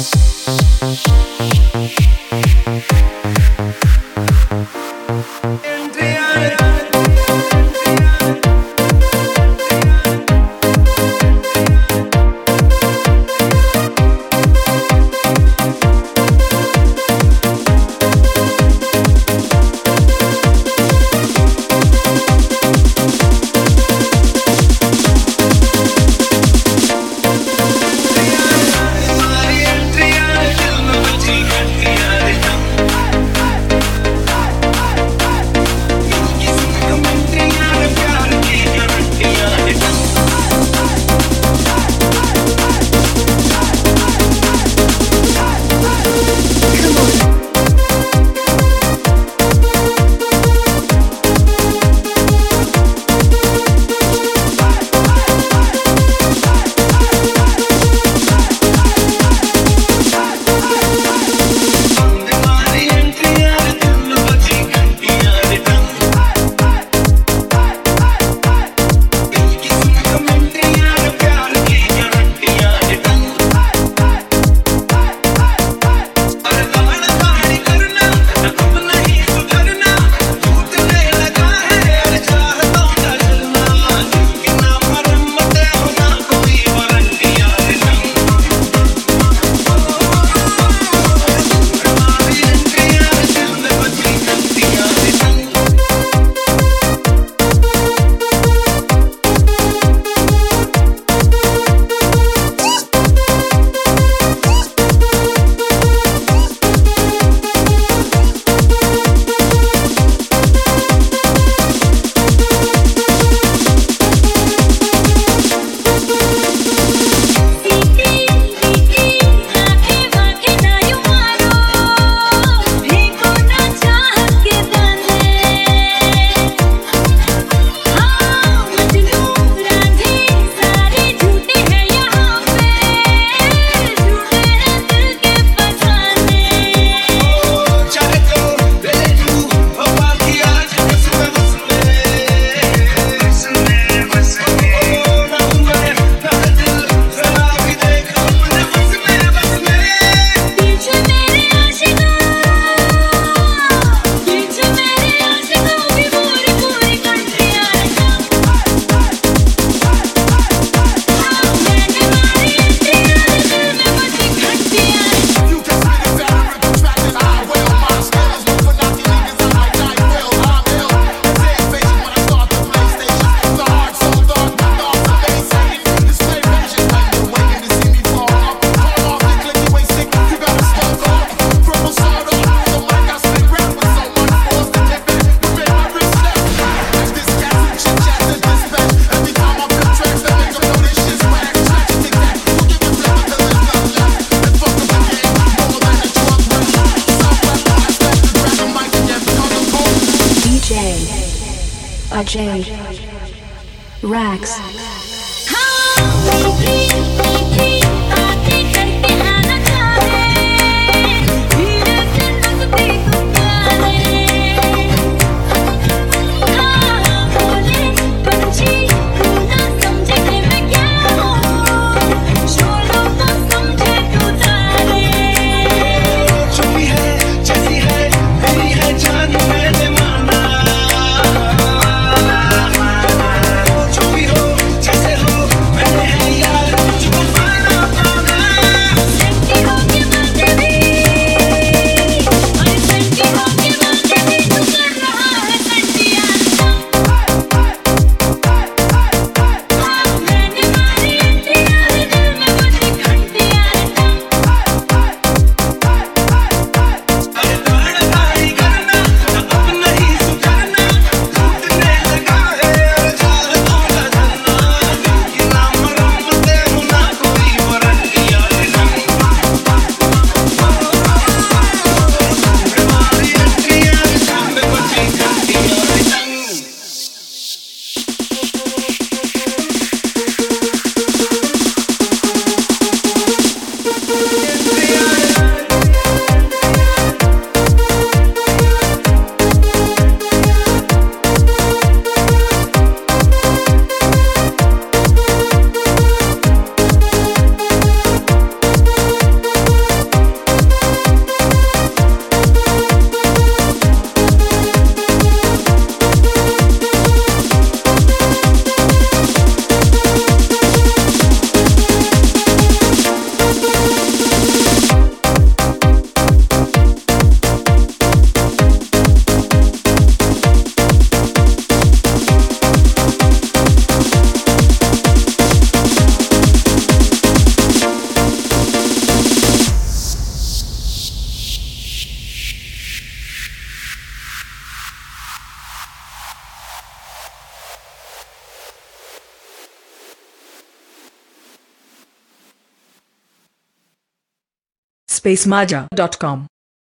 Thank you. J. Rax. spacemaja.com.